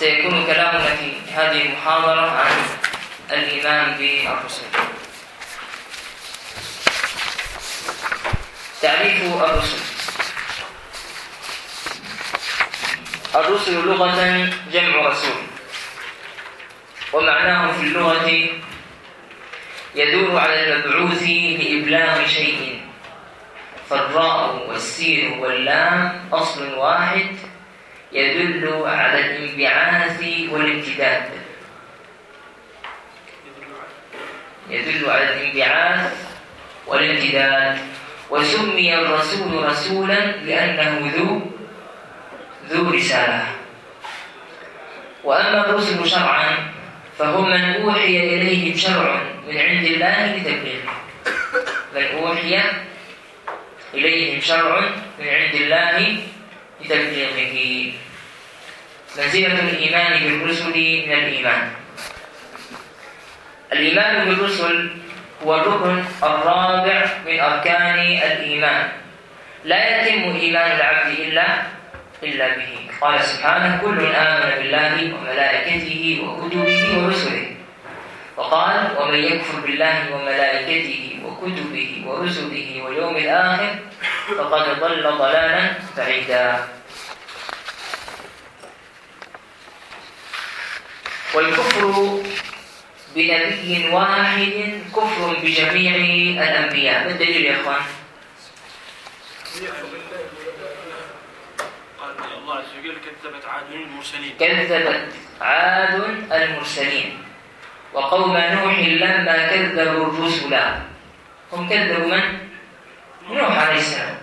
سيكون كلامنا في هذه المحاضرة عن الإيمان بالرسل تعريف الرسل. الرسل لغة جمع رسول. ومعناه في اللغة يدور على المبعوث لإبلاغ شيء. فالراء والسين واللام أصل واحد. يدل على الانبعاث والامتداد. يدل على الانبعاث والامتداد. وسمي الرسول رسولا لأنه ذو ذو رسالة. وأما الرسل شرعا فهم من أوحي إليهم شرع من عند الله لتبليغه. من أوحي إليهم شرع من عند الله لتبليغه منزلة الإيمان بالرسل من الإيمان. الإيمان بالرسل هو الركن الرابع من أركان الإيمان. لا يتم إيمان العبد إلا إلا به. قال سبحانه كل آمن بالله وملائكته وكتبه ورسله. وقال ومن يكفر بالله وملائكته وكتبه ورسله واليوم الآخر فقد ضل ضلالا بعيدا. والكفر بنبي واحد كفر بجميع الأنبياء. ما الدليل يا إخوان؟ الله عز وجل كذبت عاد المرسلين كذبت عاد المرسلين. وقوم نوح لما كذبوا الرسل. هم كذبوا من؟ نوح عليه السلام.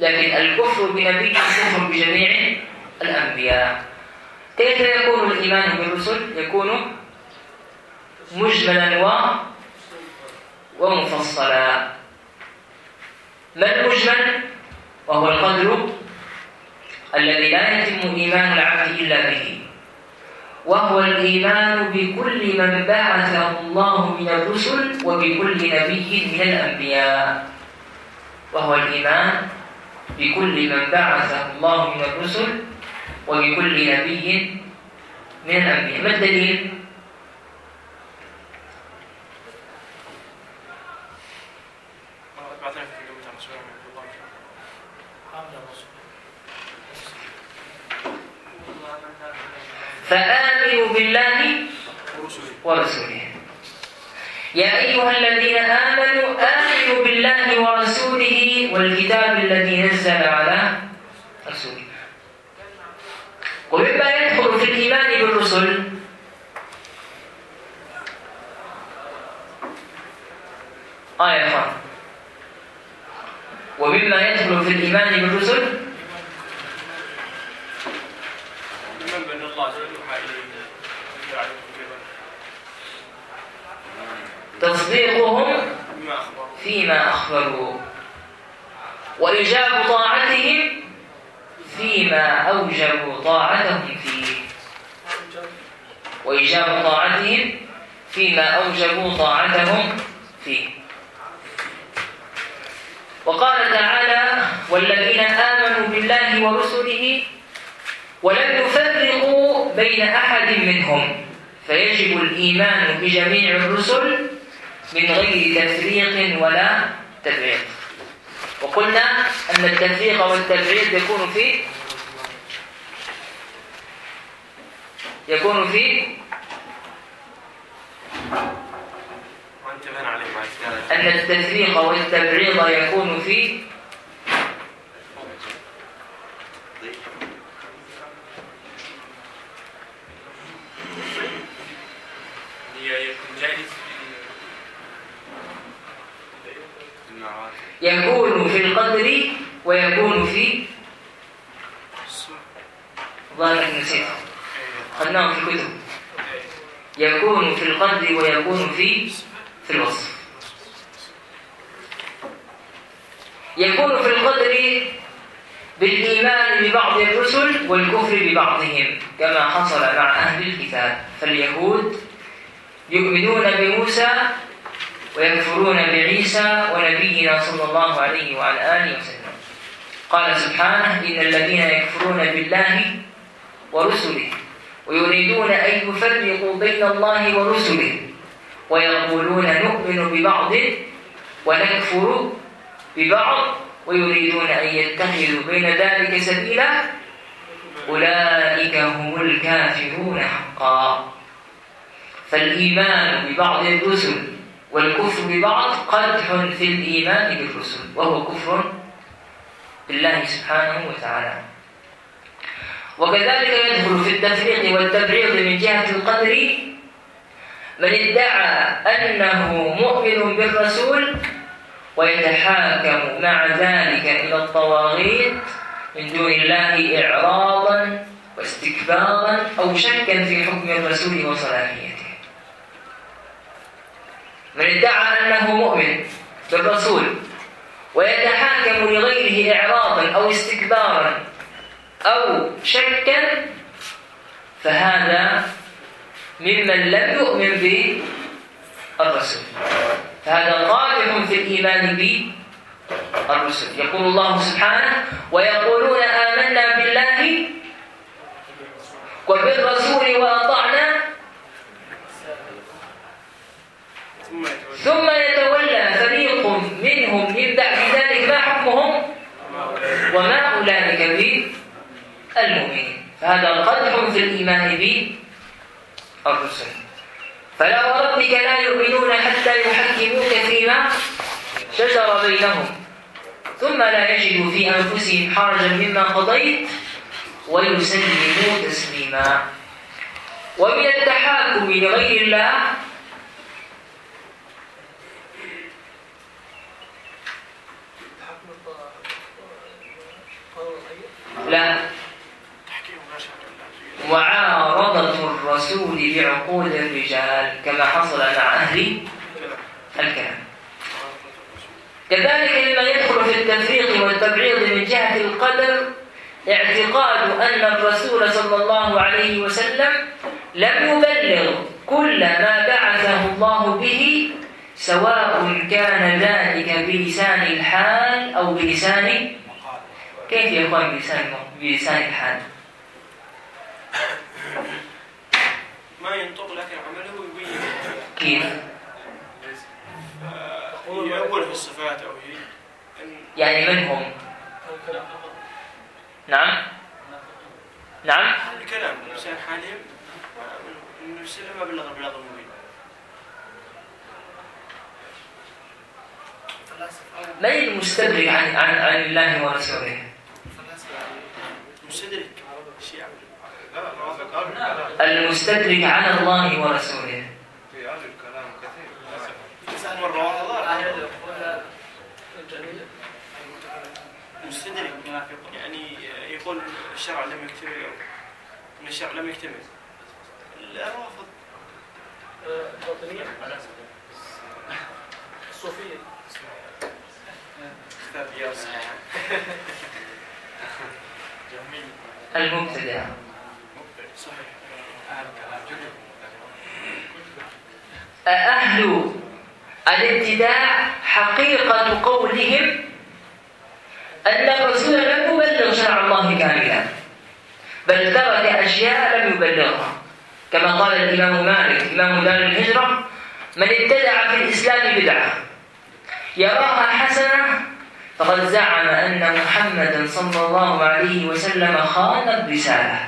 لكن الكفر بنبي كفر بجميع الأنبياء كيف يكون الإيمان بالرسل؟ يكون مجملا و ومفصلا ما المجمل؟ وهو القدر الذي لا يتم إيمان العبد إلا به وهو الإيمان بكل من بعثه الله من الرسل وبكل نبي من الأنبياء وهو الإيمان بكل من بعثه الله من الرسل وبكل نبي من الأنبياء ما الدليل؟ فآمنوا بالله ورسله يا أيها الذين آمنوا آمنوا بالله ورسوله والكتاب الذي نزل على رسوله. ومما يدخل في الإيمان بالرسل. يا إخوان ومما يدخل في الإيمان بالرسل. الإيمان بأن الله عز وجل يوحى إليه يعلم كيف تصديقهم فيما أخبروا. وإيجاب طاعتهم فيما أوجبوا طاعتهم فيه. وإيجاب طاعتهم فيما أوجبوا طاعتهم فيه. وقال تعالى والذين آمنوا بالله ورسله ولم يفرقوا بين أحد منهم. فيجب الإيمان بجميع الرسل من غير تفريق ولا تبعيض وقلنا أن التفريق والتبعيض يكون في يكون في أن التفريق والتبعيض يكون في يكون جائز. يكون في القدر ويكون في ظاهر نسيت خلناه في الكتب يكون في القدر ويكون في في الوصف. يكون في القدر بالإيمان ببعض الرسل والكفر ببعضهم كما حصل مع أهل الكتاب. فاليهود يؤمنون بموسى ويكفرون بعيسى ونبينا صلى الله عليه وعلى آله وسلم. قال سبحانه إن الذين يكفرون بالله ورسله ويريدون أن يفرقوا بين الله ورسله ويقولون نؤمن ببعض ونكفر ببعض ويريدون أن يتخذوا بين ذلك سبيلا أولئك هم الكافرون حقا. فالإيمان ببعض الرسل والكفر ببعض قدح في الإيمان بالرسل وهو كفر بالله سبحانه وتعالى. وكذلك يدخل في التفريق والتبعيض من جهة القدر من ادعى أنه مؤمن بالرسول ويتحاكم مع ذلك إلى الطواغيت من دون الله إعراضا واستكبارا أو شكا في حكم الرسول وصلاحيته. من ادعى أنه مؤمن بالرسول ويتحاكم لغيره إعراضا أو استكبارا أو شكا فهذا ممن لم يؤمن بالرسول. فهذا قادح في الإيمان بالرسل يقول الله سبحانه ويقولون آمنا بالله وبالرسول وأطعنا ثم يتولى فريق منهم من بعد ذلك ما حكمهم؟ وما أولئك بالمؤمنين فهذا قدح في الإيمان بالرسل فلا وربك لا يؤمنون حتى يحكموك فيما شجر بينهم. ثم لا يجدوا في أنفسهم حرجا مما قضيت ويسلموا تسليما. ومن التحاكم لغير الله لا. معارضة الرسول بعقول الرجال كما حصل مع أهل الكلام. كذلك مما يدخل في التفريق والتبعيض من جهة القدر اعتقاد أن الرسول صلى الله عليه وسلم لم يبلغ كل ما بعثه الله به سواء كان ذلك بلسان الحال أو بلسان كيف يكون بلسان بلسان الحال؟ ما ينطق لكن عمله يبين كيف؟ يقول في الصفات أو هي يعني من هم؟ نعم نعم الكلام لسان حالهم انه ما بلغ البلاغ المبين من المستدرك عن عن عن الله ورسوله؟ مستدرك. الشيعة المستدرك على الله ورسوله. في أهل الكلام كثير مرة واحدة مستدرك. يعني يقول الشرع لم يكتمل ان الشرع لم يكتمل. الروافض الباطنية الصوفية. كتاب ياس المبتدع أهل الابتداع حقيقة قولهم أن الرسول لم يبلغ شرع الله كاملا بل ترك أشياء لم يبلغها. كما قال الإمام مالك إمام دار الهجرة من ابتدع في الإسلام بدعة يراها حسنة فقد زعم أن محمدا صلى الله عليه وسلم خان الرسالة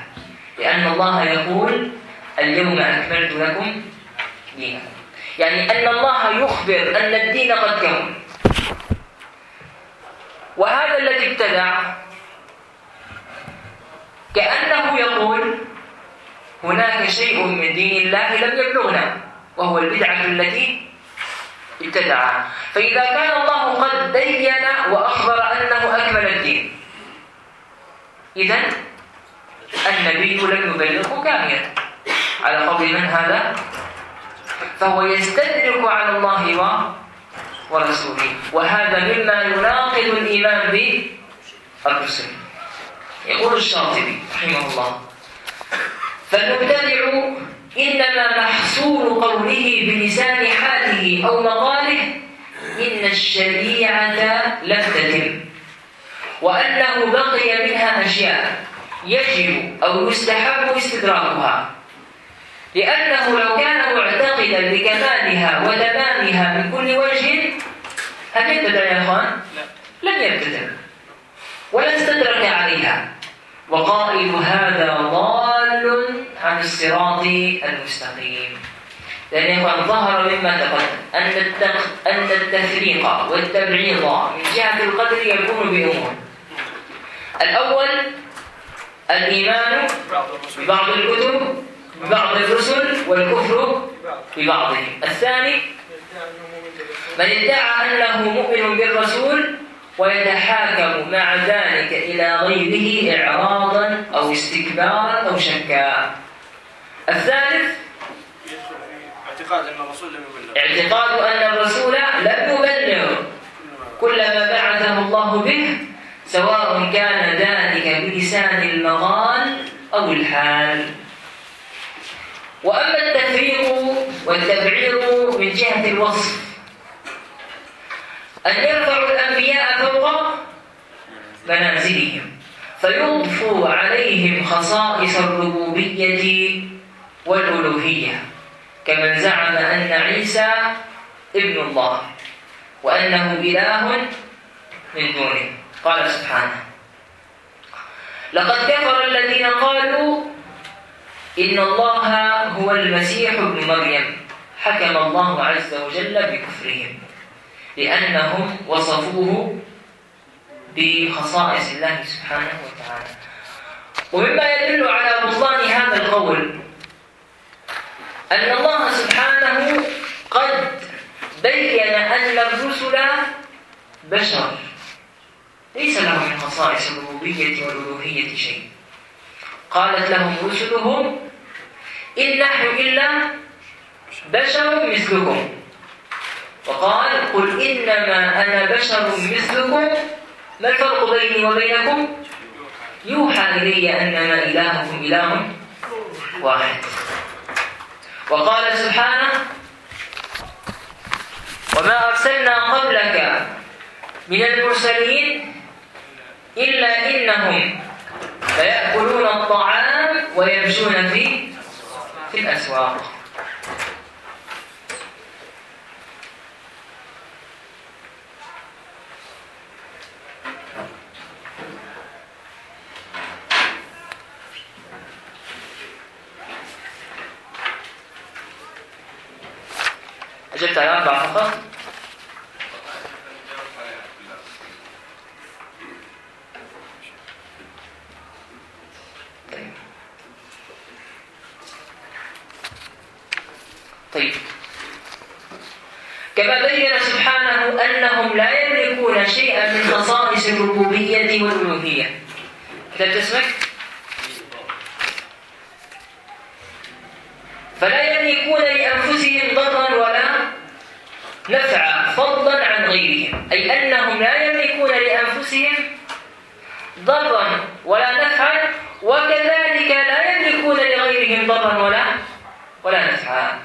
لأن الله يقول اليوم أكملت لكم دينكم. يعني أن الله يخبر أن الدين قد كمل وهذا الذي ابتدع كأنه يقول هناك شيء من دين الله لم يبلغنا وهو البدعة التي ابتدعها فإذا كان الله قد بين وأخبر أنه أكمل الدين. إذا النبي لم يبلغه كاملا. على قول من هذا؟ فهو يستدرك على الله ورسوله. وهذا مما يناقض الإيمان بالرسل. يقول الشاطبي رحمه الله. فالمبتدع إنما محصول قوله بلسان حاله أو مقاله إن الشريعة لم تتم وأنه بقي منها أشياء يجب أو يستحب استدراكها. لأنه لو كان معتقدا بكمالها وتمامها من كل وجه هل يبتدع يا أخوان؟ لم يبتدع. ولا استدرك عليها. وقائل هذا ضال عن الصراط المستقيم. لأن يكون ظهر مما تقدم أن أن التفريق والتبعيض من جهة القدر يكون بأمور. الأول الإيمان ببعض الكتب ببعض الرسل والكفر ببعضهم. الثاني من ادعى أنه مؤمن بالرسول ويتحاكم مع ذلك إلى غيره إعراضا أو استكبارا أو شكا. الثالث اعتقاد أن الرسول لم يبلغ اعتقاد أن الرسول لم يبلغ كل ما بعثه الله به سواء كان ذلك بلسان المقال أو الحال. وأما التفريق والتبعيض من جهة الوصف أن يرفعوا الأنبياء فوق منازلهم فيضفوا عليهم خصائص الربوبية والألوهية كمن زعم أن عيسى ابن الله وأنه إله من دونه. قال سبحانه لقد كفر الذين قالوا إن الله هو المسيح ابن مريم حكم الله عز وجل بكفرهم. لأنهم وصفوه بخصائص الله سبحانه وتعالى. ومما يدل على بطلان هذا القول أن الله سبحانه قد بين أن الرسل بشر. ليس لهم من خصائص الربوبية والألوهية شيء. قالت لهم رسلهم إن نحن إلا بشر مثلكم. وقال قل إنما أنا بشر مثلكم. ما الفرق بيني وبينكم؟ يوحى إلي أنما إلهكم إله واحد. وقال سبحانه وما أرسلنا قبلك من المرسلين إلا إنهم فيأكلون الطعام ويمشون في في الأسواق. أجبت على أربع فقط طيب. كما بين سبحانه أنهم لا يملكون شيئا من خصائص الربوبية والألوهية. كتبت اسمك؟ فلا يملكون لأنفسهم ضرا ولا نفعا فضلا عن غيرهم. أي أنهم لا يملكون لأنفسهم ضرا ولا نفعا وكذلك لا يملكون لغيرهم ضرا ولا ولا نفعا.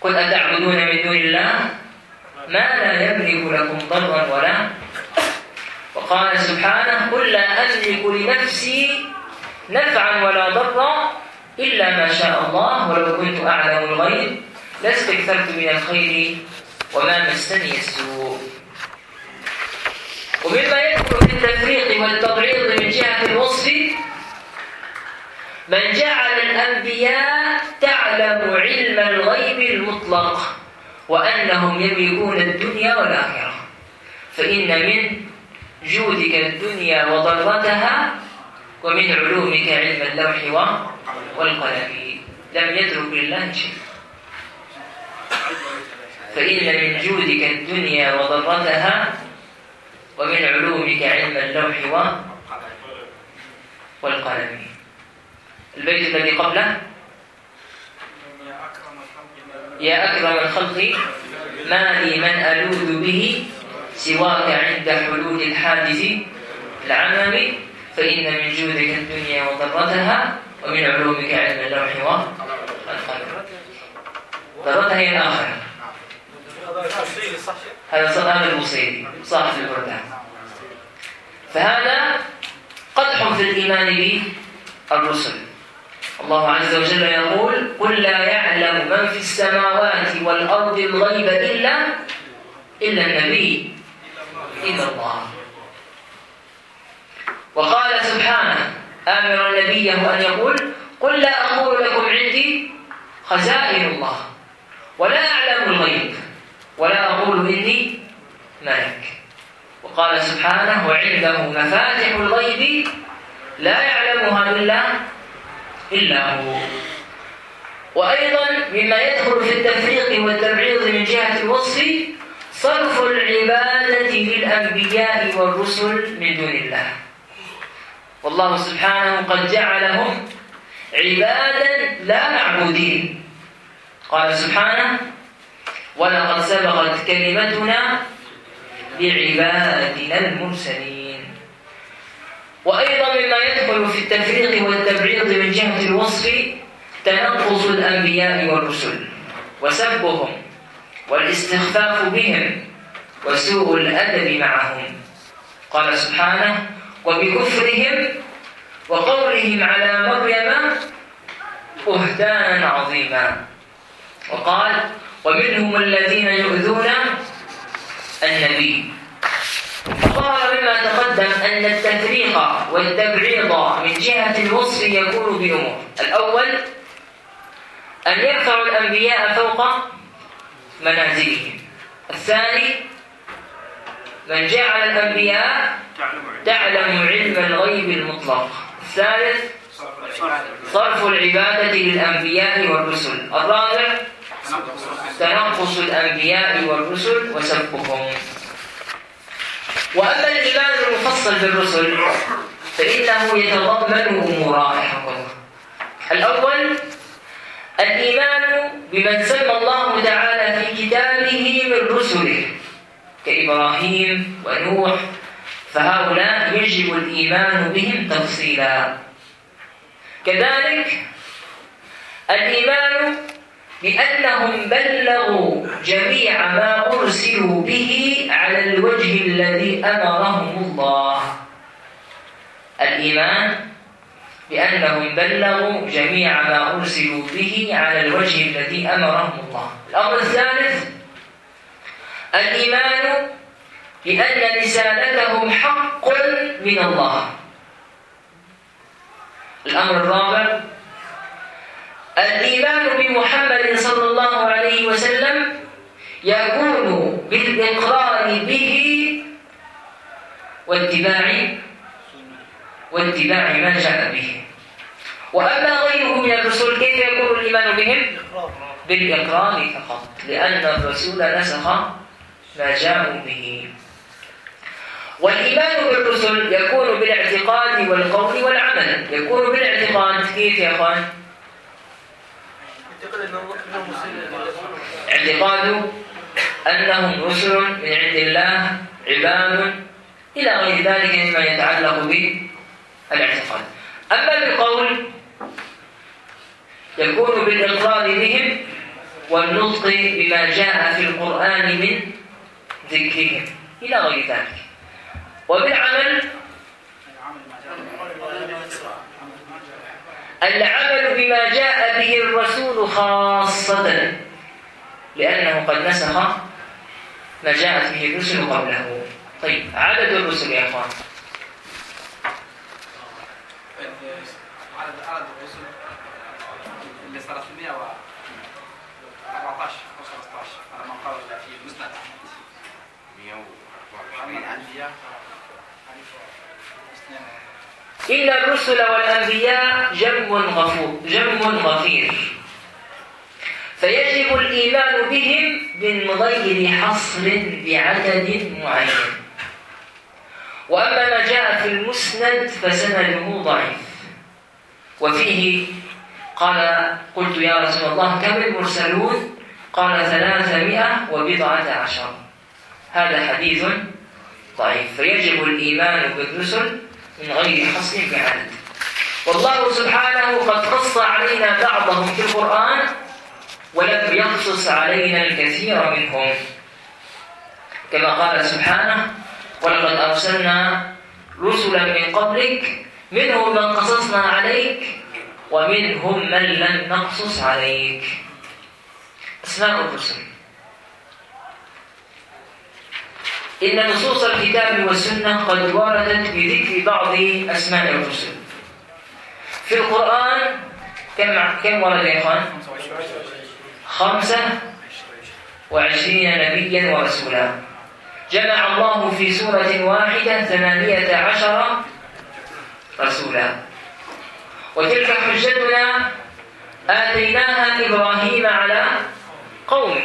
قل أتعبدون من دون الله؟ ما لا يملك لكم ضرا ولا؟ وقال سبحانه قل لا أملك لنفسي نفعا ولا ضرا. إلا ما شاء الله ولو كنت أعلم الغيب لاستكثرت من الخير وما مسني السوء. ومما يدخل في التفريق والتبعيض من جهة الوصف من جعل الأنبياء تعلم علم الغيب المطلق وأنهم يملكون الدنيا والآخرة. فإن من جودك الدنيا وضرتها ومن علومك علم اللوح والقلم لم يترك لله شيء فإن من جودك الدنيا وضرتها ومن علومك علم اللوح والقلم. البيت الذي قبله؟ يا أكرم الخلق ما لي من ألوذ به سواك عند حلول الحادث العمم فإن من جودك الدنيا وضرتها ومن علومك علم اللوح والقلم ضرتها هي الآخرة هذا هذا البصيري صاحب البردان فهذا قد واضح في الإيمان بالرسل. الله عز وجل يقول قل لا يعلم من في السماوات والأرض الغيب إلا إلا النبي إلا الله. وقال سبحانه آمرا نبيه أن يقول قل لا أقول لكم عندي خزائن الله ولا أعلم الغيب ولا أقول إني ملك. وقال سبحانه وعنده مفاتح الغيب لا يعلمها إلا إلا هو. وأيضا مما يدخل في التفريق والتبعيض من جهة الوصف صرف العبادة للأنبياء والرسل من دون الله. والله سبحانه قد جعلهم عبادا لا معبودين. قال سبحانه ولقد سبقت كلمتنا لعبادنا المرسلين. وأيضا مما يدخل في التفريق والتبعيض من جهة الوصف تنقص الأنبياء والرسل وسبهم والاستخفاف بهم وسوء الأدب معهم. قال سبحانه وبكفرهم وقولهم على مريم بهتانا عظيما. وقال ومنهم الذين يؤذون النبي. ظهر بما تقدم أن التفريق والتبعيض من جهة الوصف يكون بأمور. الأول أن يرفع الأنبياء فوق منازلهم. الثاني من جعل الأنبياء تعلم علم. الغيب المطلق. الثالث صرف العبادة للأنبياء والرسل. الرابع تنقص الأنبياء والرسل وسبهم وأما الإيمان المفصل بالرسل فإنه يتضمن أمورا الأول الإيمان بمن سمى الله تعالى في كتابه من رسله. كإبراهيم ونوح فهؤلاء يجب الإيمان بهم تفصيلا. كذلك الإيمان بأنهم بلغوا جميع ما أرسلوا به على الوجه الذي أمرهم الله. الإيمان بأنهم بلغوا جميع ما أرسلوا به على الوجه الذي أمرهم الله. الأمر الثالث الإيمان بأن رسالتهم حق من الله الأمر الرابع الإيمان بمحمد صلى الله عليه وسلم يكون بالإقرار به واتباع واتباع ما جاء به وأما غيره من الرسل كيف يكون الإيمان بهم؟ بالإقرار فقط لأن الرسول نسخ ما جاءوا به. والإيمان بالرسل يكون بالاعتقاد والقول والعمل. يكون بالاعتقاد. كيف يا أخوان؟ اعتقاد أنهم رسل من عند الله عباد إلى غير ذلك مما يتعلق بالاعتقاد. أما بالقول يكون بالإقرار بهم والنطق بما جاء في القرآن من ذكرهم. إلى غير ذلك. وبالعمل العمل بما جاء به الرسول خاصة لأنه قد نسخ ما جاءت به الرسل قبله. طيب عدد الرسل يا أخوان. عدد الرسل اللي صارت 114 124 الانبياء إن الرسل والأنبياء جم غفور جم غفير. فيجب الإيمان بهم من غير حصر بعدد معين. وأما ما جاء في المسند فسنده ضعيف. وفيه قال قلت يا رسول الله كم المرسلون؟ قال ثلاثمائة وبضعة عشر. هذا حديث ضعيف فيجب الإيمان بالرسل من غير حصر بعدد والله سبحانه قد قص علينا بعضهم في القرآن ولم يقصص علينا الكثير منهم. كما قال سبحانه ولقد أرسلنا رسلا من قبلك منهم من قصصنا عليك ومنهم من لم نقصص عليك. أسماء الرسل. إن نصوص الكتاب والسنة قد وردت بذكر بعض أسماء الرسل. في القرآن كم كم ورد يا إخوان؟ خمسة وعشرين نبيا ورسولا. جمع الله في سورة واحدة ثمانية عشر رسولا. وتلك حجتنا آتيناها إبراهيم على قومه.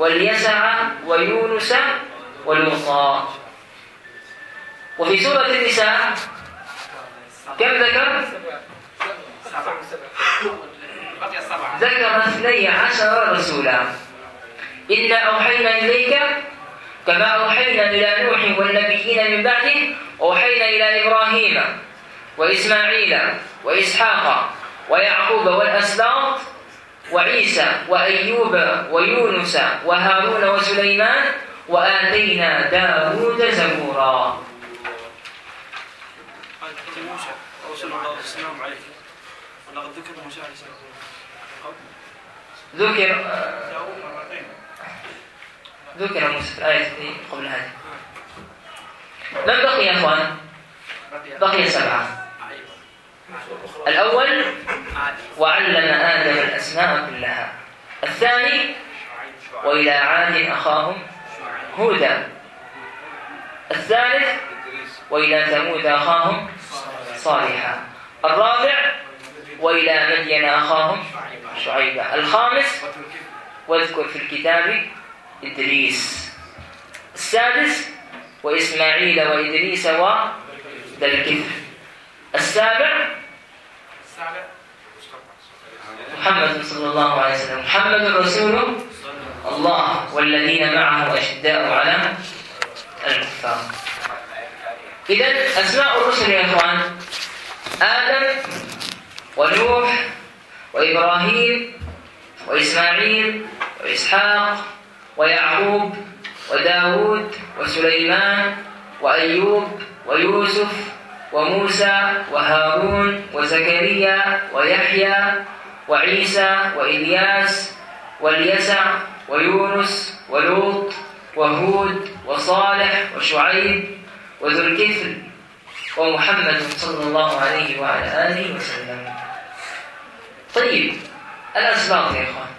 واليسع ويونس والوصى وفي سورة النساء كم ذكر؟ ذكر اثني عشر رسولا إنا أوحينا إليك كما أوحينا إلى نوح والنبيين من بعده أوحينا إلى إبراهيم وإسماعيل وإسحاق ويعقوب والأسباط وعيسى وأيوب ويونس وهارون وسليمان وآتينا داود زبورا موسى السلام ولقد ذكر موسى عليه السلام ذكر ذكر موسى في الآية قبل هذه من بقي يا أخوان؟ بقي سبعة الأول وعلم آدم الأسماء كلها. الثاني وإلى عاد أخاهم هودا. الثالث وإلى ثمود أخاهم صالحا. الرابع وإلى مدين أخاهم شعيبا. الخامس واذكر في الكتاب إدريس. السادس وإسماعيل وإدريس وذا الكفر السابع. محمد صلى الله عليه وسلم. محمد رسول الله والذين معه أشداء على الكفار. إذا أسماء الرسل يا إخوان. آدم ونوح وإبراهيم وإسماعيل وإسحاق ويعقوب وداود وسليمان وأيوب ويوسف وموسى وهارون وزكريا ويحيى وعيسى وإلياس واليسع ويونس ولوط وهود وصالح وشعيب وذو الكفل ومحمد صلى الله عليه وعلى آله وسلم. طيب الأسباط يا إخوان.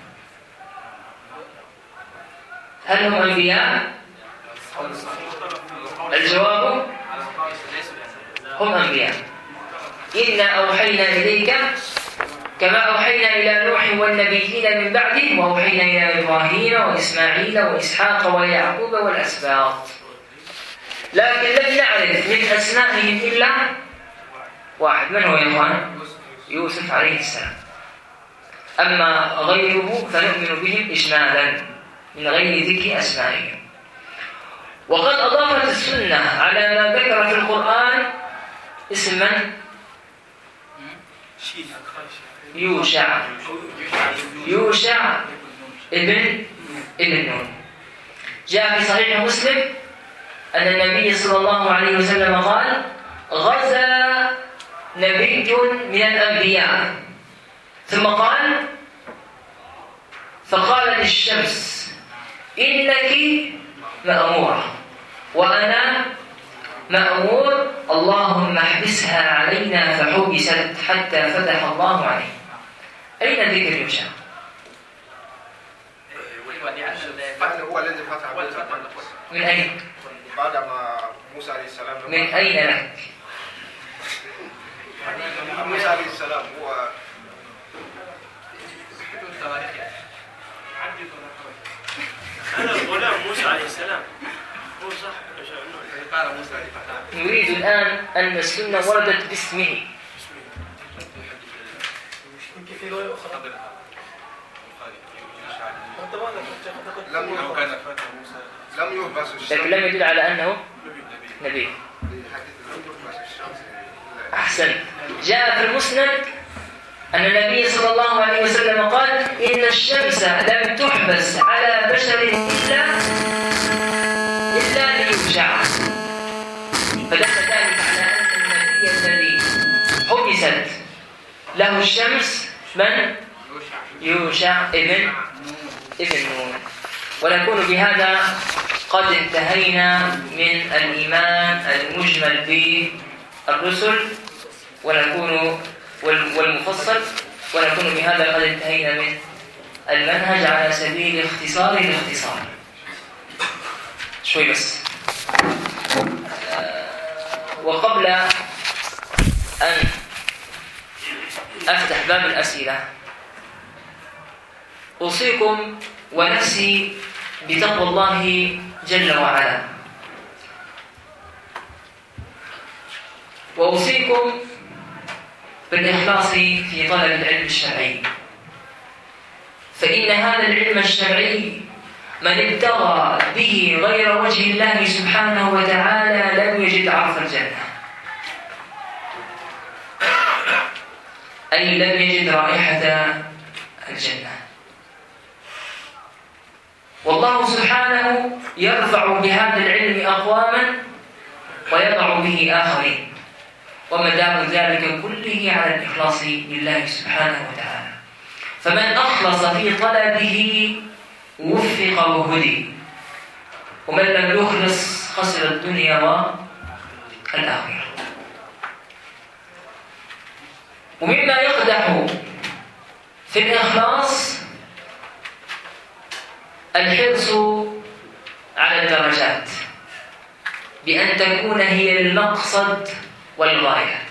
هل هم أنبياء؟ الجواب؟ هم أنبياء. إنا أوحينا إليك كما أوحينا إلى نوح والنبيين من بعده وأوحينا إلى إبراهيم وإسماعيل وإسحاق ويعقوب والأسباط. لكن لم نعرف من أسمائهم إلا واحد. من هو يا إخوان؟ يوسف عليه السلام. أما غيره فنؤمن بهم إجمالا من غير ذكر أسمائهم. وقد أضافت السنة على ما ذكر في القرآن اسم من؟ يوشع يوشع ابن ابن نون جاء في صحيح مسلم أن النبي صلى الله عليه وسلم قال غزا نبي من الأنبياء. ثم قال فقالت الشمس إنك مأمورة وأنا مأمور اللهم احبسها علينا فحبست حتى فتح الله عليه أين ذكر يوشع؟ هو الذي فتح من أين؟ بعدما موسى عليه السلام من أين لك؟ موسى عليه السلام هو أنا غلام موسى عليه السلام هو صح. قال موسى لفتاه نريد الآن أن السنة وردت باسمه. لم يهبس لكن لم يدل على أنه نبي. أحسن. جاء في المسند أن النبي صلى الله عليه وسلم قال إن الشمس لم تحبس على بشر إلا إلا ليوشع فدل ذلك على أن النبي الذي حبست له الشمس من؟ يوشع ابن ابن نون. ونكون بهذا قد انتهينا من الإيمان المجمل بالرسل. ونكون وال- والمفصل. ونكون بهذا قد انتهينا من المنهج على سبيل اختصار الاختصار. شوي بس. وقبل أن أفتح باب الأسئلة أوصيكم ونفسي بتقوى الله جل وعلا. وأوصيكم بالإخلاص في طلب العلم الشرعي. فإن هذا العلم الشرعي من ابتغى به غير وجه الله سبحانه وتعالى لم يجد عرف الجنة. أي لم يجد رائحة الجنة. والله سبحانه يرفع بهذا العلم أقواما ويضع به آخرين. ومدار ذلك كله على الإخلاص لله سبحانه وتعالى. فمن أخلص في طلبه وفق وهدي ومن لم يخلص خسر الدنيا والآخرة. ومما يقدح في الإخلاص الحرص على الدرجات بأن تكون هي المقصد والغاية.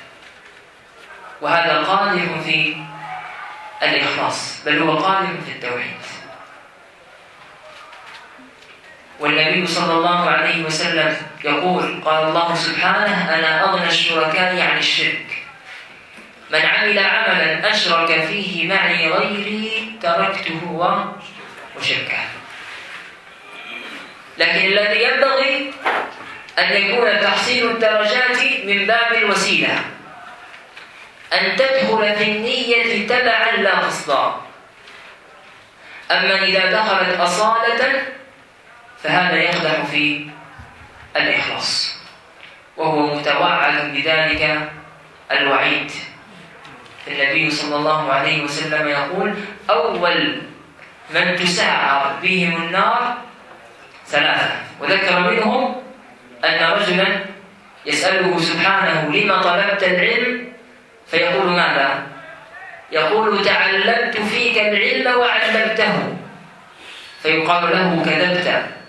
وهذا قادح في الإخلاص بل هو قادح في التوحيد. والنبي صلى الله عليه وسلم يقول قال الله سبحانه أنا أغنى الشركاء عن الشرك. من عمل عملا أشرك فيه معي غيري تركته وشركه. لكن الذي ينبغي أن يكون تحصيل الدرجات من باب الوسيلة. أن تدخل في النية تبعا لا قصدا أما إذا دخلت أصالة فهذا يقدح في الإخلاص وهو متوعد بذلك الوعيد. النبي صلى الله عليه وسلم يقول أول من تسعر بهم النار ثلاثة وذكر منهم أن رجلا يسأله سبحانه لما طلبت العلم؟ فيقول ماذا؟ يقول تعلمت فيك العلم وعلمته. فيقال له كذبت.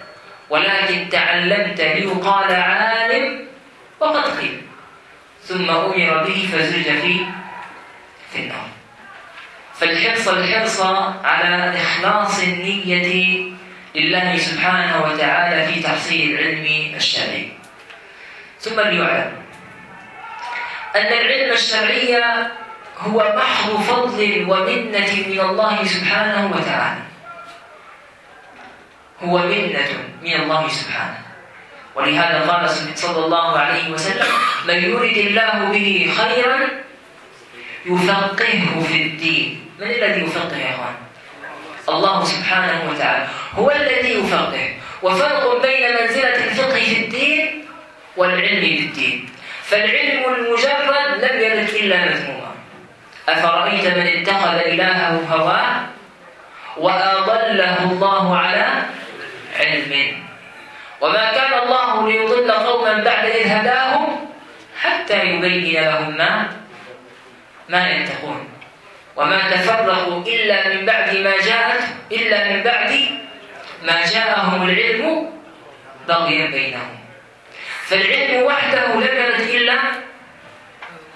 ولكن تعلمت ليقال عالم وقد قيل. ثم أمر به فزج في في النار. فالحرص الحرص على إخلاص النية لله سبحانه وتعالى في تحصيل العلم الشرعي. ثم ليعلم أن العلم الشرعي هو محض فضل ومنة من الله سبحانه وتعالى. هو منة من الله سبحانه. ولهذا قال صلى الله عليه وسلم من يرد الله به خيرا يفقهه في الدين. من الذي يفقه يا إخوان؟ الله سبحانه وتعالى. هو الذي يفقه. وفرق بين منزلة الفقه في الدين والعلم بالدين فالعلم المجرد لم يرد إلا مذموما. أفرأيت من اتخذ إلهه هواه وأضله الله على علم. وما كان الله ليضل قوما بعد إذ هداهم حتى يبين لهم ما ما يتقون وما تفرقوا إلا من بعد ما جاءت إلا من بعد ما جاءهم العلم بغيا بينهم. فالعلم وحده لم يرد إلا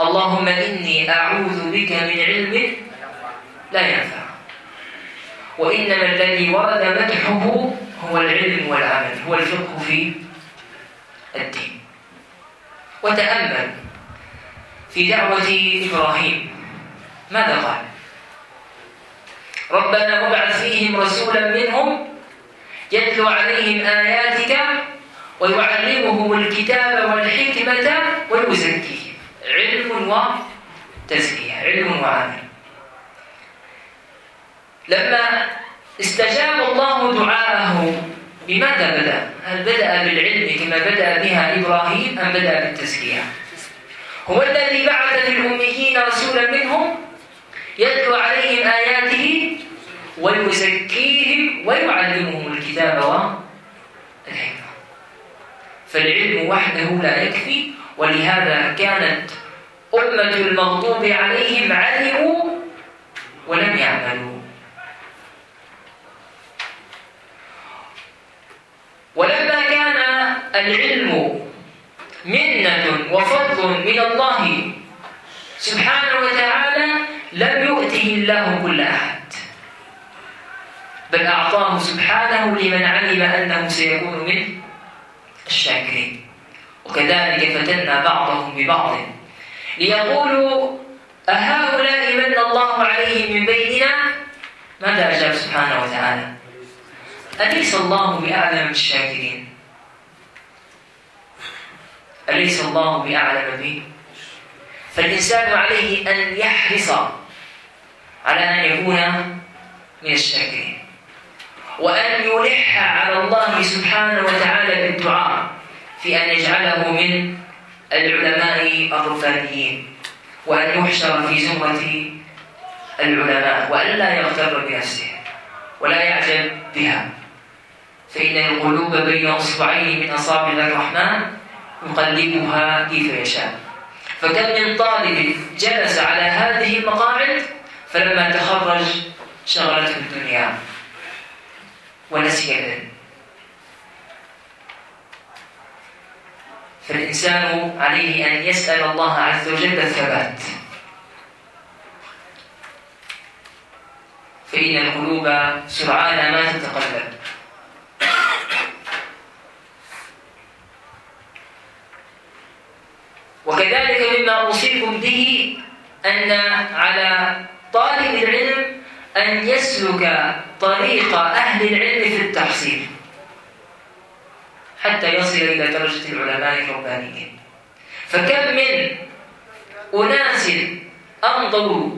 اللهم إني أعوذ بك من علم لا ينفع. وإنما الذي ورد مدحه هو العلم والعمل هو الفقه في الدين. وتأمل في دعوة إبراهيم. ماذا قال؟ ربنا وابعث فيهم رسولا منهم يتلو عليهم آياتك ويعلمهم الكتاب والحكمة ويزكيهم. علم وتزكية علم وعمل. لما استجاب الله دعاءه بماذا بدأ؟ هل بدأ بالعلم كما بدأ بها إبراهيم أم بدأ بالتزكية؟ هو الذي بعث في الأميين رسولا منهم يتلو عليهم آياته ويزكيهم ويعلمهم الكتاب والحكمة فالعلم وحده لا يكفي ولهذا كانت أمة المغضوب عليهم علموا ولم يعملوا ولما كان العلم منة وفضل من الله سبحانه وتعالى لم يؤته الله كل أحد. بل أعطاه سبحانه لمن علم أنه سيكون من الشاكرين. وكذلك فتنا بعضهم ببعض. ليقولوا أهؤلاء من الله عليهم من بيننا؟ ماذا أجاب سبحانه وتعالى؟ أليس الله بأعلم بالشاكرين؟ أليس الله بأعلم به؟ فالإنسان عليه أن يحرص على أن يكون من الشاكرين. وأن يلح على الله سبحانه وتعالى بالدعاء في أن يجعله من العلماء الرفانيين وأن يحشر في زمرة العلماء وأن لا يغتر بنفسه ولا يعجب بها. فإن القلوب بين أصبعين من أصابع الرحمن يقلبها كيف يشاء. فكم من طالب جلس على هذه المقاعد فلما تخرج شغلته الدنيا. ونسي العلم فالإنسان عليه أن يسأل الله عز وجل الثبات. فإن القلوب سرعان ما تتقلب وكذلك مما أوصيكم به أن على طالب العلم أن يسلك طريق أهل العلم في التحصيل حتى يصل إلى درجة العلماء الربانيين. فكم من أناس أمضوا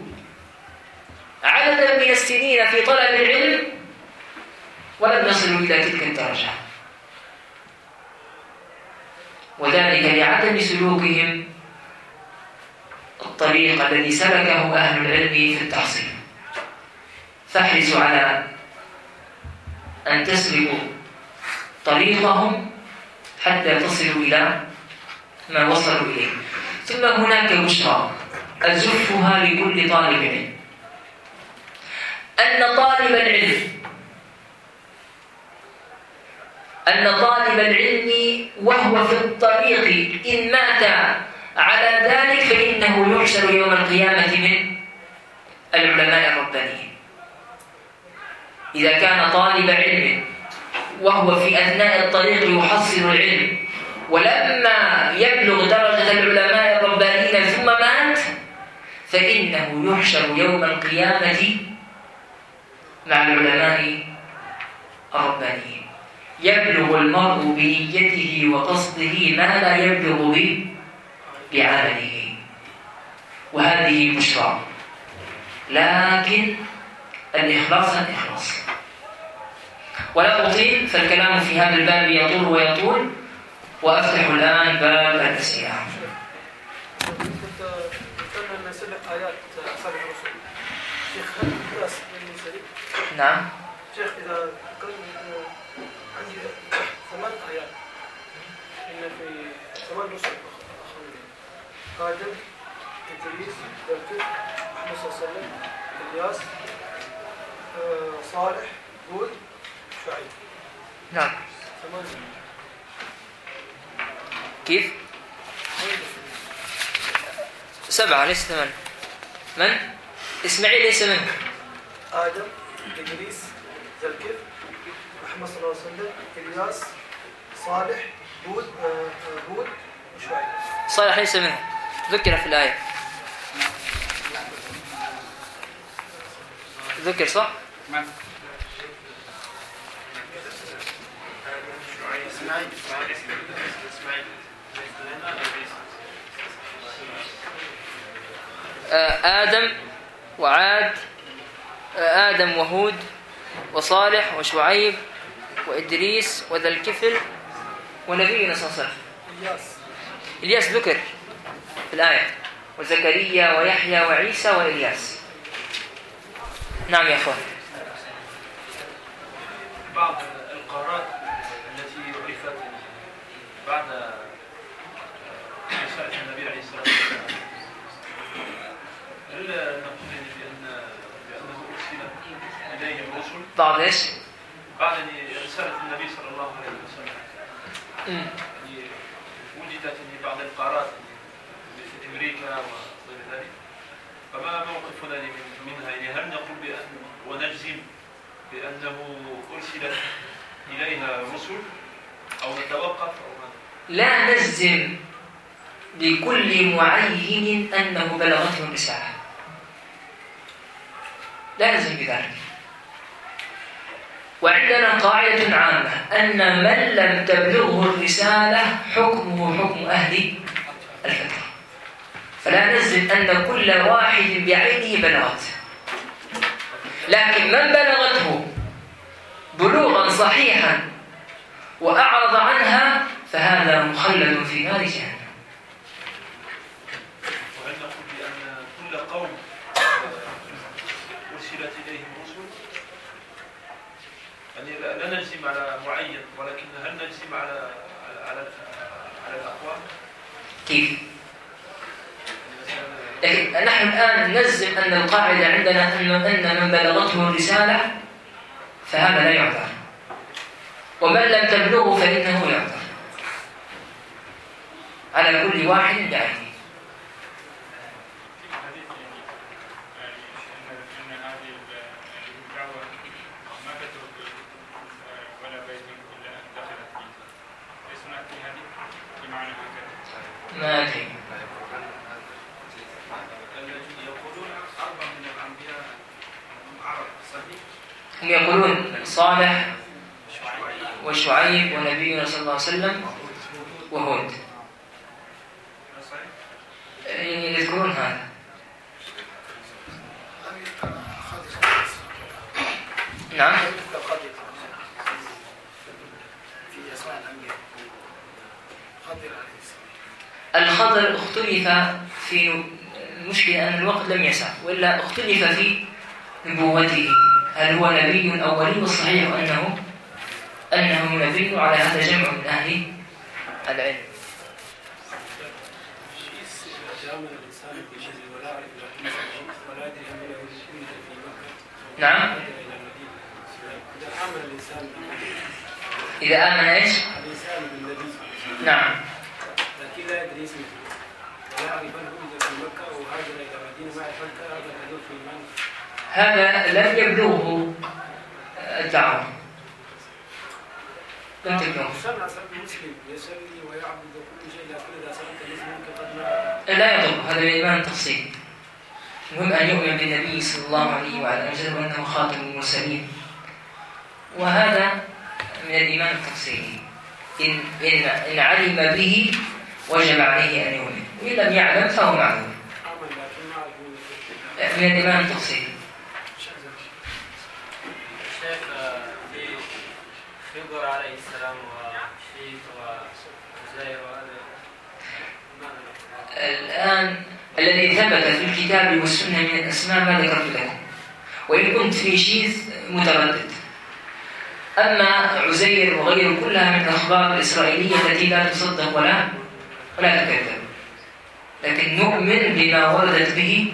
عددا من السنين في طلب العلم ولم يصلوا إلى تلك الدرجة. وذلك لعدم سلوكهم الطريق الذي سلكه أهل العلم في التحصيل. فاحرصوا على أن تسلكوا طريقهم حتى تصلوا إلى ما وصلوا إليه. ثم هناك بشرى أزفها لكل طالب علم. أن طالب العلم أن طالب العلم وهو في الطريق إن مات على ذلك فإنه يحشر يوم القيامة من العلماء الربانيين. إذا كان طالب علم وهو في أثناء الطريق يحصل العلم ولما يبلغ درجة العلماء الربانيين ثم مات فإنه يحشر يوم القيامة مع العلماء الربانيين. يبلغ المرء بنيته وقصده ما لا يبلغ به بعمله. وهذه بشرى. لكن الإخلاص الإخلاص. ولا أطيل فالكلام في هذا الباب يطول ويطول. وأفتح الآن باب الأسئلة. نعم. شيخ إذا ذكرنا عندي ثمان آيات إن في ثمان رسل آدم ادريس يوسف محمد صلى الله عليه وسلم الياس آه، صالح هود شعيب نعم ثمان كيف؟ سبعة ليس ثمانية من؟ إسماعيل ليس منه آدم ادريس ذا الكفر محمد صلى الله عليه وسلم الياس صالح هود هود وشعيب صالح ليس منه ذكر في الآية. ذكر صح؟ آه، آدم وعاد آه، آدم وهود وصالح وشعيب وإدريس وذا الكفل ونبينا صلى الله عليه وسلم. إلياس ذكر. في الآية. وزكريا ويحيى وعيسى وإلياس. نعم يا أخوان. بعض القارات التي عرفت بعد رسالة النبي عليه الصلاة والسلام هل نقول بأن بأنه أرسل إليهم رسل؟ بعض إيش؟ بعد رسالة النبي صلى الله عليه وسلم. يعني وجدت بعض القارات أمريكا وغير ذلك. فما موقفنا من- منها؟ يعني هل نقول بأن ونجزم بأنه أرسلت إليها رسل أو نتوقف أو ما؟ لا نجزم بكل معين أنه بلغته الرسالة لا نجزم بذلك. وعندنا قاعدة عامة أن من لم تبلغه الرسالة حكمه حكم أهل الفترة فلا نجزم أن كل واحد بعينه بلغته لكن من بلغته بلوغا صحيحا وأعرض عنها فهذا مخلد في نار جهنم. كل قوم أرسلت إليهم رسل؟ يعني لا- نجزم على معين ولكن هل نجزم على, على الأقوام كيف؟ يعني مثلا لكن نحن الآن نجزم أن القاعدة عندنا أن أن من بلغته الرسالة فهذا لا يعذر. ومن لم تبلغه فإنه يعذر. على كل واحد بعينه حديث يعني ان ان هذه الدعوه ما تترك ولا بيت الا ان دخلت فيه ليس هناك في حديث بمعنى هكذا ما أدري الذين يقولون أربع من الأنبياء هم عرب صحيح هم يقولون صالح وشعيب ونبينا صلى الله عليه وسلم وهود. يعني يذكرون هذا. نعم. الخضر اختلف في المشكلة أن الوقت لم يسع وإلا اختلف في نبوته. هل هو نبي أو ولي والصحيح أنه أنه نبي على هذا جمع من أهل العلم؟ نعم. إذا آمن إيش؟ نعم. لكن لا يدري اسمه. ولا يعرف ولد في مكة وهاجر إلى المدينة ما يعرف هذا في ايمان هذا لم يبلغه الدعوة لم تبلغه. لا يضر. هذا الإيمان تفصيل. المهم أن يؤمن بالنبي صلى الله عليه وعلى آله وسلم وأنه خاتم المرسلين. وهذا من الإيمان التفصيلي إن, إن, إن علم به وجب عليه أن يؤمن. وإن لم يعلم فهو معذور من من الإيمان التفصيلي شيخ خضر عليه السلام وشيث وزير الآن الذي ثبت في الكتاب والسنة من الأسماء ما ذكرت لكم؟ وإن كنت في شيث متردد. أما عزير وغيره كلها من الأخبار الإسرائيلية التي لا تصدق ولا ولا تكذب. لكن نؤمن بما وردت به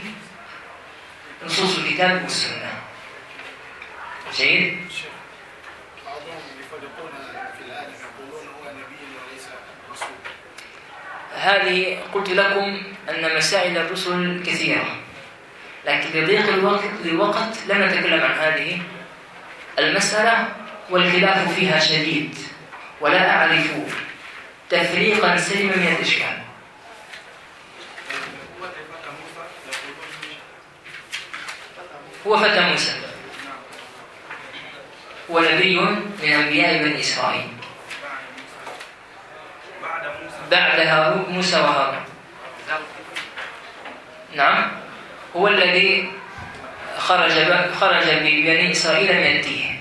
نصوص الكتاب والسنة. جيد بعضهم يفرقون في الآية يقولون هو نبي وليس رسول هذه قلت لكم أن مسائل الرسل كثيرة. لكن لضيق الوقت, الوقت لم نتكلم عن هذه. المسألة والخلاف فيها شديد ولا أعرف تفريقا سلما من الإشكال. هو فتى موسى. هو نبي من أنبياء بني إسرائيل. بعد هارون موسى وهارون نعم. هو الذي خرج خرج ببني إسرائيل من التيه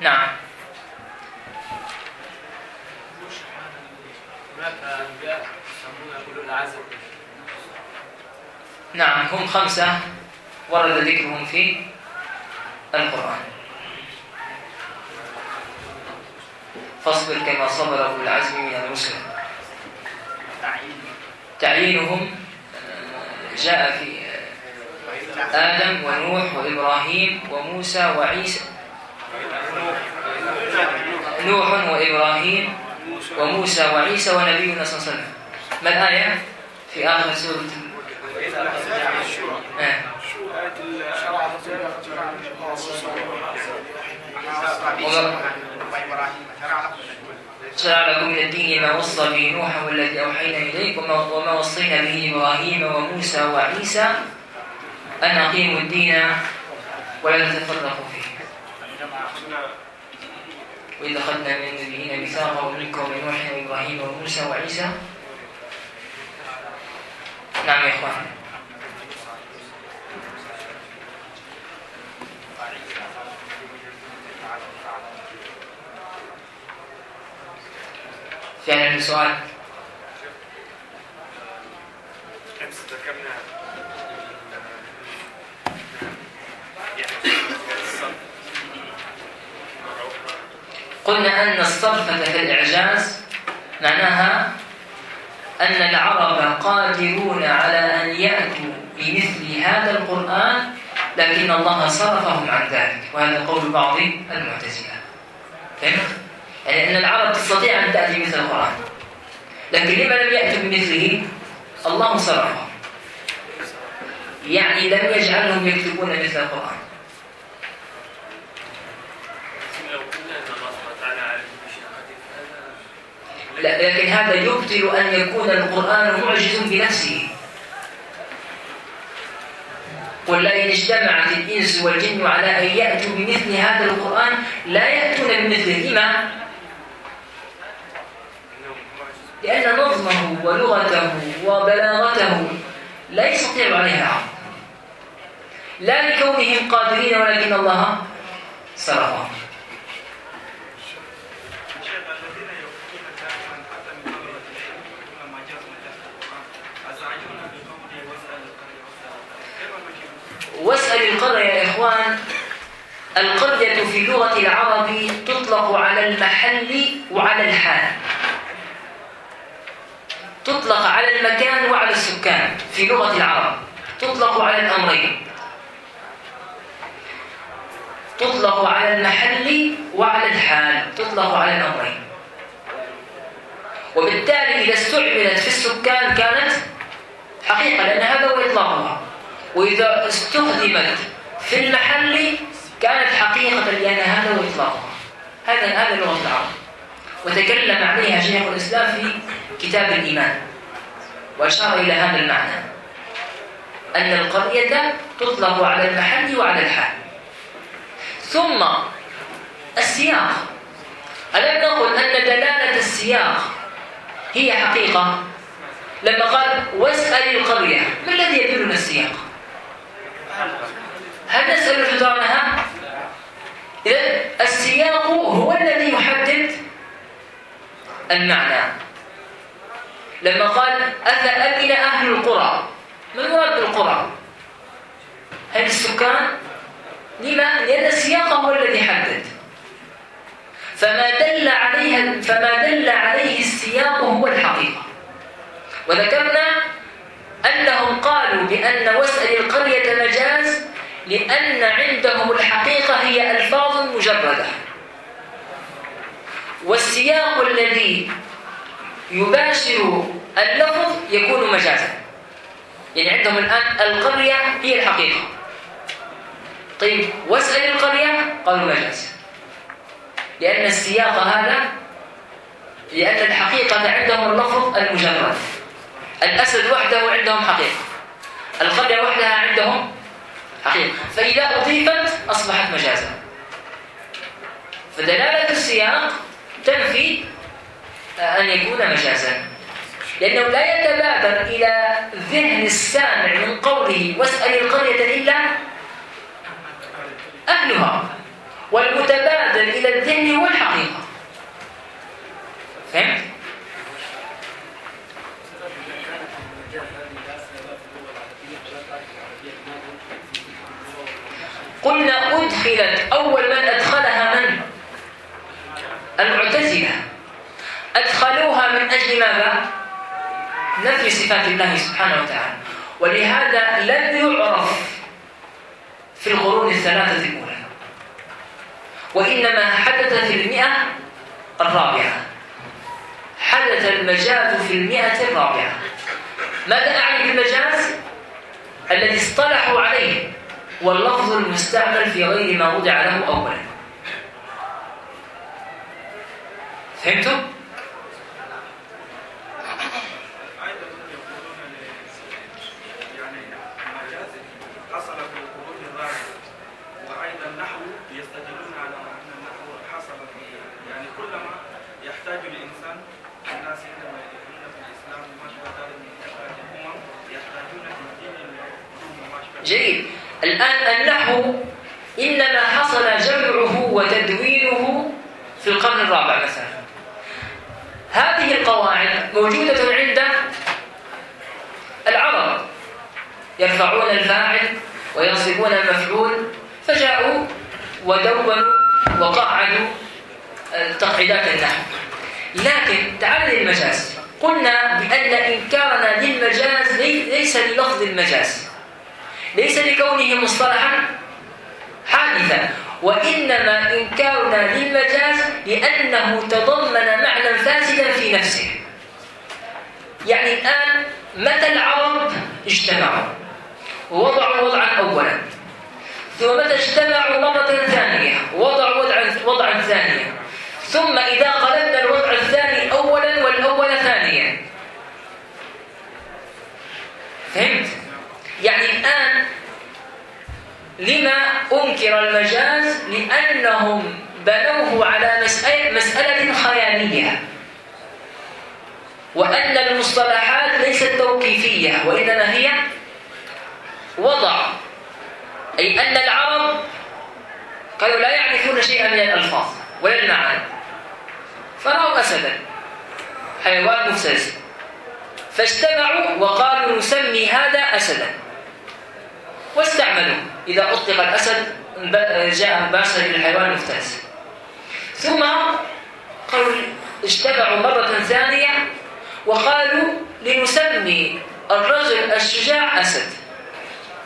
نعم. نعم. هم خمسة ورد ذكرهم في القرآن. فاصبر كما صبر أولو العزم من الرسل تعيينهم جاء في آدم ونوح وإبراهيم وموسى وعيسى. نوح وإبراهيم وموسى وعيسى ونبينا صلى الله عليه وسلم. ما الآية في آخر سورة آه. شرع لكم شرع لكم من الدين ما وصى به نوح والذي أوحينا إليك وما, وصينا به إبراهيم وموسى وعيسى. أن أقيموا الدين ولا تتفرقوا فيه. وإذا أخذنا من النبيين ميثاقا منكم ومن نوح وإبراهيم وموسى وعيسى. نعم يا إخوان. فعلا سؤال أمس ذكرنا قلنا أن الصرفة في الإعجاز معناها أن العرب قادرون على أن يأتوا بمثل هذا القرآن لكن الله صرفهم عن ذلك وهذا قول بعض المعتزلة فهمت؟ يعني أن العرب تستطيع أن تأتي مثل القرآن. لكن لما لم يأتوا بمثله الله صرفهم. يعني لم يجعلهم يكتبون مثل القرآن. لا لكن هذا يبطل أن يكون القرآن معجز بنفسه. قل لئن اجتمعت الإنس والجن على أن يأتوا بمثل هذا القرآن لا يأتون بمثله لما؟ لأن نظمه ولغته وبلاغته لا يستطيع عليه العرب لا لكونهم قادرين ولكن الله صرفهم؟ واسأل القرية يا إخوان. القرية في لغة العرب تطلق على المحل وعلى الحال. تطلق على المكان وعلى السكان في لغة العرب. تطلق على الأمرين. تطلق على المحل وعلى الحال. تطلق على الأمرين. وبالتالي إذا استعملت في السكان كانت حقيقة لأن هذا هو إطلاقها وإذا استخدمت في المحل كانت حقيقة لأن هذا هو إطلاقها هذا هذا لغة العرب. وتكلم عليها شيخ الإسلام في كتاب الإيمان وأشار إلى هذا المعنى أن القرية تطلق على المحل وعلى الحال. ثم السياق. ألم نقل أن دلالة السياق هي حقيقة؟ لما قال واسأل القرية ما الذي يدلنا السياق؟ هل نسأل جدرانها السياق هو الذي يحدد المعنى. لما قال أفأمن أهل القرى ما المراد بالقرى؟ هل السكان لما؟ لأن السياق هو الذي حدد. فما دل عليها فما دل عليه السياق هو الحقيقة. وذكرنا أنهم قالوا بأن واسأل القرية مجاز لأن عندهم الحقيقة هي ألفاظ مجردة. والسياق الذي يباشر اللفظ يكون مجازا. يعني عندهم الآن القرية هي الحقيقة. طيب واسأل القرية قالوا مجاز. لأن السياق هذا لأن الحقيقة عندهم اللفظ المجرد. الأسد وحده عندهم حقيقة. القرية وحدها عندهم حقيقة. فإذا أضيفت أصبحت مجازا. فدلالة السياق تنفي أن يكون مجازا لأنه لا يتبادر إلى ذهن السامع من قوله واسأل القرية إلا أهلها والمتبادر إلى الذهن هو الحقيقة فهمت؟ قلنا أدخلت أول من أدخلها من؟ المعتزلة أدخلوها من أجل ماذا؟ نفي صفات الله سبحانه وتعالى. ولهذا لم يعرف في القرون الثلاثة الأولى. وإنما حدث في المئة الرابعة. حدث المجاز في المئة الرابعة. ماذا أعني بالمجاز؟ الذي اصطلحوا عليه. واللفظ المستعمل في غير ما وضع له أولا. شابه جيد. الآن النحو إنما حصل جمعه وتدوينه في القرن الرابع مثلا. هذه القواعد موجودة عند العرب. يرفعون الفاعل وينصبون المفعول فجاءوا ودونوا وقعدوا تقعيدات النحو. لكن تعال للمجاز. قلنا بأن إنكارنا للمجاز لي- ليس للفظ المجاز. ليس لكونه مصطلحا حادثا. وإنما إنكارنا للمجاز لأنه تضمن معنى فاسدا في نفسه. يعني الآن متى العرب اجتمعوا؟ ووضعوا وضعا أولا. ثم متى اجتمعوا مرة ثانية؟ وضعوا وضعا, وضعا ثانيا ثم إذا قلبنا الوضع الثاني أولا والأول ثانيا فهمت؟ يعني الآن لما أنكر المجاز لأنهم بنوه على مسألة, خيالية وأن المصطلحات ليست توقيفية وإنما هي وضع. أي أن العرب قالوا لا يعرفون شيئا من الألفاظ ولا المعاني فرأوا أسدا. حيوان مفترس فاجتمعوا وقالوا نسمي هذا أسدا. واستعملوا إذا أطلق الأسد جاء مباشرة إلى الحيوان المفترس ثم قالوا اجتمعوا مرة ثانية وقالوا لنسمي الرجل الشجاع أسد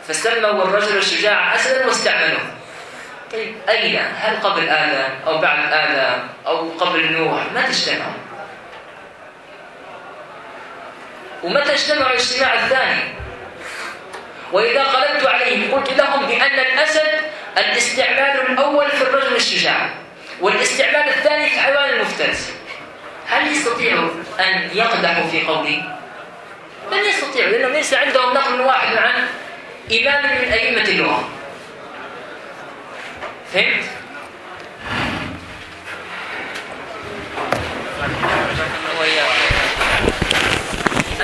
فسموا الرجل الشجاع أسدا واستعملوه طيب أين؟ هل قبل آدم أو بعد آدم أو قبل نوح؟ ما تجتمعوا ومتى اجتمعوا الاجتماع الثاني؟ وإذا قلبت عليهم قلت لهم بأن الأسد الاستعمال الأول في الرجل الشجاع والاستعمال الثاني في الحيوان المفترس هل يستطيعوا أن يقدحوا في قولي؟ لن يستطيعوا لأنهم ليس عندهم نقل واحد عن إمام من أئمة اللغة فهمت؟ وإياك